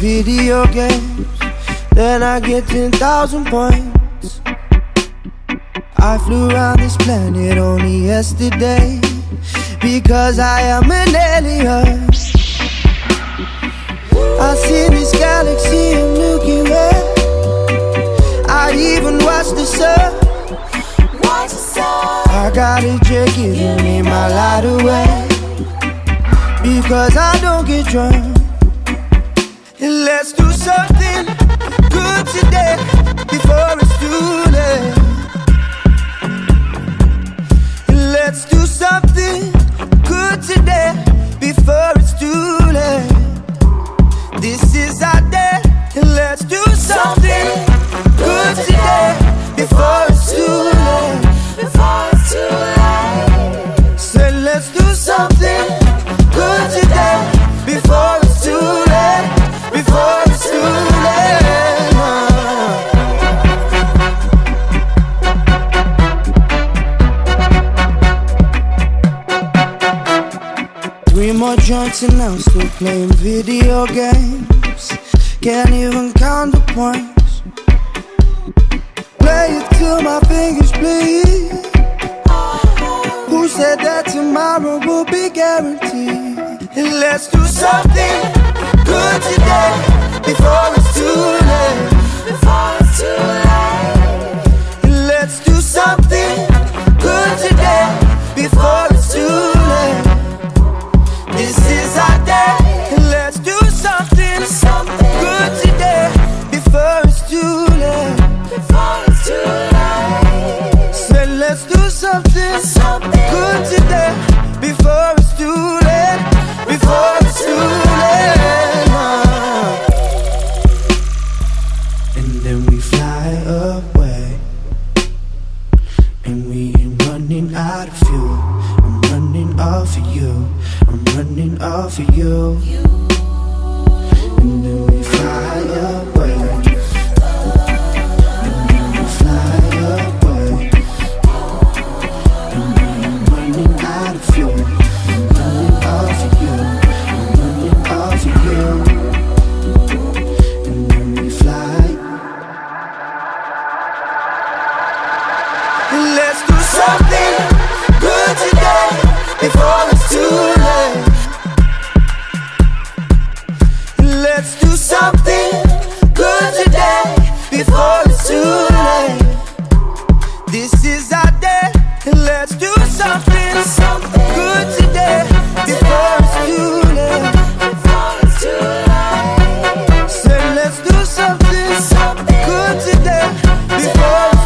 Video games. Then I get 10,000 points. I flew around this planet only yesterday because I am an alien. I see this galaxy and Milky Way. I even watched the sun. I got a jet giving me my light away because I don't get drunk. Let's do something good today before it's too late. Let's do something more joints and I'm still playing video games. Can't even count the points. Play it till my fingers bleed. Who said that tomorrow will be guaranteed? Let's do something good today before it's too late. This is our day. Let's do something, good today before it's too late. Before it's too late. Say let's do something, something I'm running off of you. And then we fly away. And then we fly away. And ain't running out of fuel. I'm running off of you. I'm running off of you. And then we fly. Let's do something good today before something, something good today before.